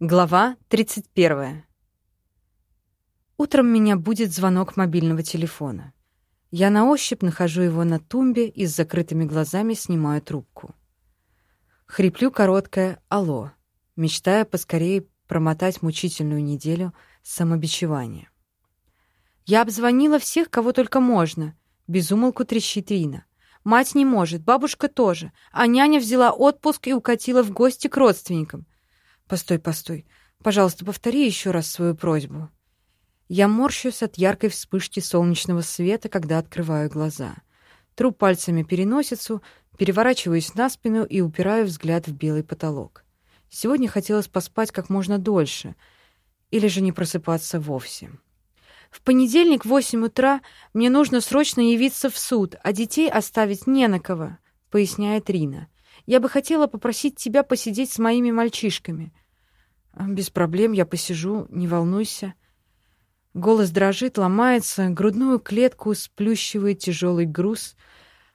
Глава 31. Утром меня будет звонок мобильного телефона. Я на ощупь нахожу его на тумбе и с закрытыми глазами снимаю трубку. Хриплю короткое «Алло», мечтая поскорее промотать мучительную неделю самобичевания. Я обзвонила всех, кого только можно. Безумолку трещит Рина. Мать не может, бабушка тоже, а няня взяла отпуск и укатила в гости к родственникам. Постой, постой. Пожалуйста, повтори еще раз свою просьбу. Я морщусь от яркой вспышки солнечного света, когда открываю глаза. Тру пальцами переносицу, переворачиваюсь на спину и упираю взгляд в белый потолок. Сегодня хотелось поспать как можно дольше или же не просыпаться вовсе. В понедельник в восемь утра мне нужно срочно явиться в суд, а детей оставить не на кого, поясняет Рина. Я бы хотела попросить тебя посидеть с моими мальчишками. Без проблем, я посижу, не волнуйся. Голос дрожит, ломается, грудную клетку сплющивает тяжелый груз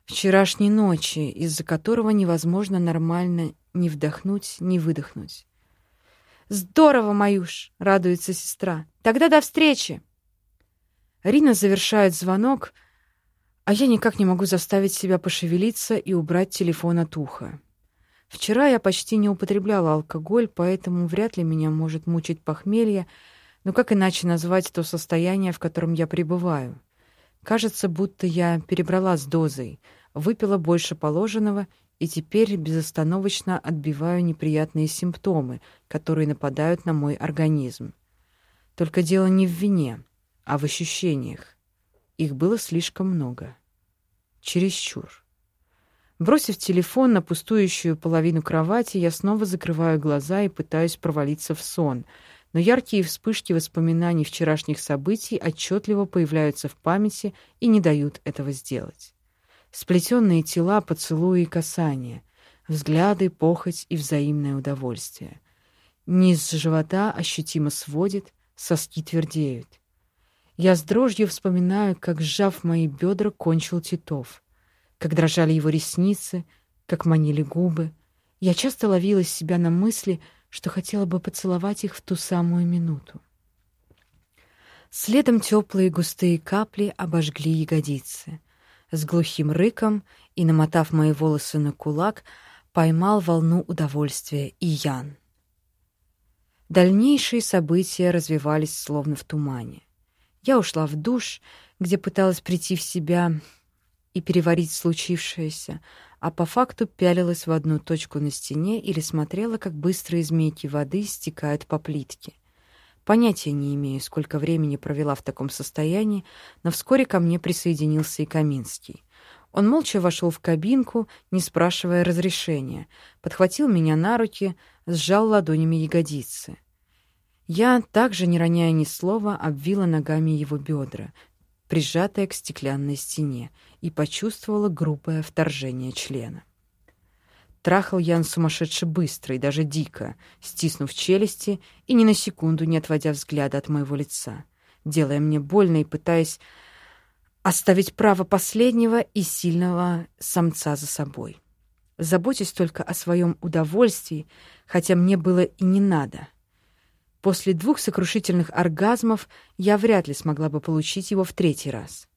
вчерашней ночи, из-за которого невозможно нормально ни вдохнуть, ни выдохнуть. Здорово, Маюш, радуется сестра. Тогда до встречи. Рина завершает звонок, а я никак не могу заставить себя пошевелиться и убрать телефон от уха. Вчера я почти не употребляла алкоголь, поэтому вряд ли меня может мучить похмелье, но как иначе назвать то состояние, в котором я пребываю? Кажется, будто я перебрала с дозой, выпила больше положенного и теперь безостановочно отбиваю неприятные симптомы, которые нападают на мой организм. Только дело не в вине, а в ощущениях. Их было слишком много. Чересчур. Бросив телефон на пустующую половину кровати, я снова закрываю глаза и пытаюсь провалиться в сон, но яркие вспышки воспоминаний вчерашних событий отчетливо появляются в памяти и не дают этого сделать. Сплетенные тела, поцелуи и касания, взгляды, похоть и взаимное удовольствие. Низ живота ощутимо сводит, соски твердеют. Я с дрожью вспоминаю, как, сжав мои бедра, кончил Титов, как дрожали его ресницы, как манили губы. Я часто ловила себя на мысли, что хотела бы поцеловать их в ту самую минуту. Следом теплые густые капли обожгли ягодицы. С глухим рыком и, намотав мои волосы на кулак, поймал волну удовольствия и Ян. Дальнейшие события развивались словно в тумане. Я ушла в душ, где пыталась прийти в себя и переварить случившееся, а по факту пялилась в одну точку на стене или смотрела, как быстрые змейки воды стекают по плитке. Понятия не имею, сколько времени провела в таком состоянии, но вскоре ко мне присоединился и Каминский. Он молча вошел в кабинку, не спрашивая разрешения, подхватил меня на руки, сжал ладонями ягодицы. Я, также не роняя ни слова, обвила ногами его бедра, прижатая к стеклянной стене, и почувствовала грубое вторжение члена. Трахал Ян сумасшедше быстро и даже дико, стиснув челюсти и ни на секунду не отводя взгляда от моего лица, делая мне больно и пытаясь оставить право последнего и сильного самца за собой. Заботясь только о своем удовольствии, хотя мне было и не надо — После двух сокрушительных оргазмов я вряд ли смогла бы получить его в третий раз.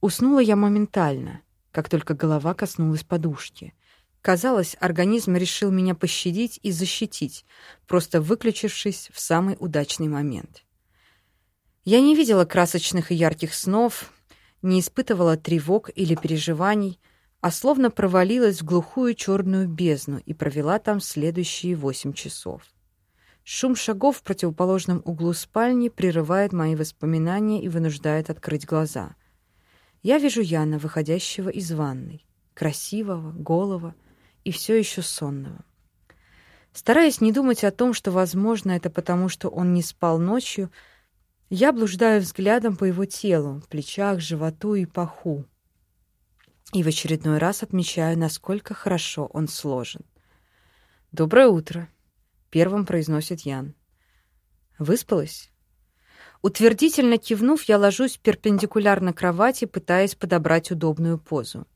Уснула я моментально, как только голова коснулась подушки. Казалось, организм решил меня пощадить и защитить, просто выключившись в самый удачный момент. Я не видела красочных и ярких снов, не испытывала тревог или переживаний, а словно провалилась в глухую черную бездну и провела там следующие восемь часов. Шум шагов в противоположном углу спальни прерывает мои воспоминания и вынуждает открыть глаза. Я вижу Яна, выходящего из ванной, красивого, голого и все еще сонного. Стараясь не думать о том, что, возможно, это потому, что он не спал ночью, я блуждаю взглядом по его телу, плечах, животу и паху. И в очередной раз отмечаю, насколько хорошо он сложен. «Доброе утро!» Первым произносит Ян. Выспалась? Утвердительно кивнув, я ложусь перпендикулярно кровати, пытаясь подобрать удобную позу.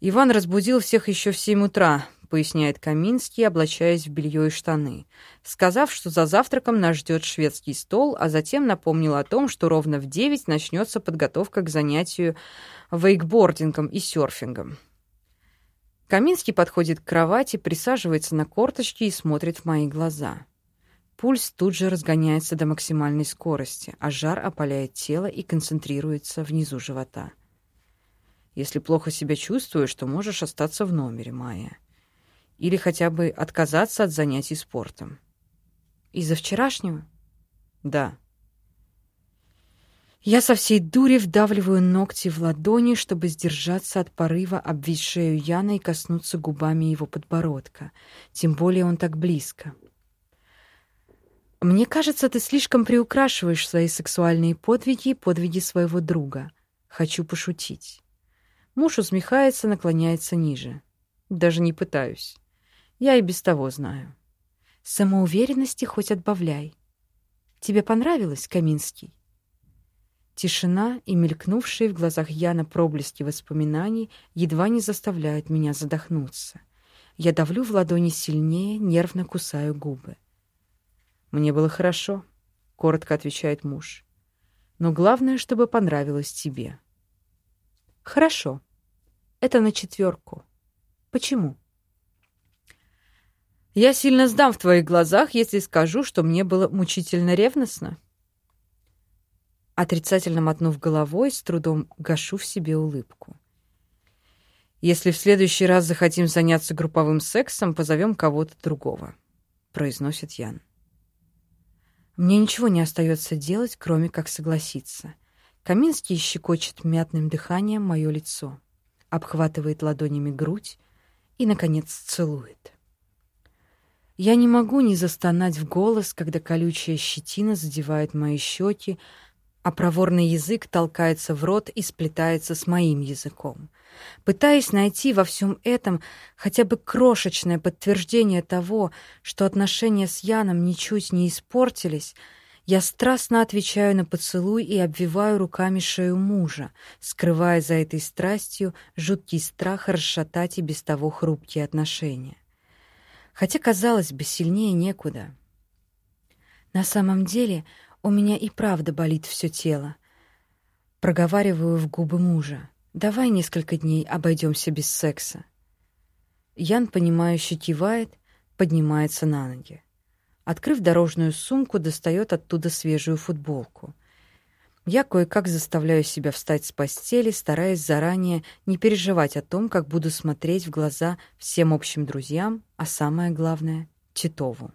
Иван разбудил всех еще в семь утра, поясняет Каминский, облачаясь в белье и штаны, сказав, что за завтраком нас ждет шведский стол, а затем напомнил о том, что ровно в девять начнется подготовка к занятию вейкбордингом и серфингом. Каминский подходит к кровати, присаживается на корточки и смотрит в мои глаза. Пульс тут же разгоняется до максимальной скорости, а жар опаляет тело и концентрируется внизу живота. Если плохо себя чувствуешь, то можешь остаться в номере, Майя. Или хотя бы отказаться от занятий спортом. Из-за вчерашнего? Да. Я со всей дури вдавливаю ногти в ладони, чтобы сдержаться от порыва обвить шею Яна и коснуться губами его подбородка. Тем более он так близко. Мне кажется, ты слишком приукрашиваешь свои сексуальные подвиги и подвиги своего друга. Хочу пошутить. Муж усмехается, наклоняется ниже. Даже не пытаюсь. Я и без того знаю. Самоуверенности хоть отбавляй. Тебе понравилось, Каминский? Тишина и мелькнувшие в глазах Яна проблески воспоминаний едва не заставляют меня задохнуться. Я давлю в ладони сильнее, нервно кусаю губы. «Мне было хорошо», — коротко отвечает муж. «Но главное, чтобы понравилось тебе». «Хорошо. Это на четверку. Почему?» «Я сильно сдам в твоих глазах, если скажу, что мне было мучительно ревностно». Отрицательно мотнув головой, с трудом гашу в себе улыбку. «Если в следующий раз захотим заняться групповым сексом, позовем кого-то другого», — произносит Ян. Мне ничего не остается делать, кроме как согласиться. Каминский щекочет мятным дыханием мое лицо, обхватывает ладонями грудь и, наконец, целует. Я не могу не застонать в голос, когда колючая щетина задевает мои щеки, а проворный язык толкается в рот и сплетается с моим языком. Пытаясь найти во всем этом хотя бы крошечное подтверждение того, что отношения с Яном ничуть не испортились, я страстно отвечаю на поцелуй и обвиваю руками шею мужа, скрывая за этой страстью жуткий страх расшатать и без того хрупкие отношения. Хотя, казалось бы, сильнее некуда. На самом деле у меня и правда болит все тело. Проговариваю в губы мужа. Давай несколько дней обойдемся без секса. Ян, понимающе кивает, поднимается на ноги. Открыв дорожную сумку, достает оттуда свежую футболку. Я кое-как заставляю себя встать с постели, стараясь заранее не переживать о том, как буду смотреть в глаза всем общим друзьям, а самое главное — Титову.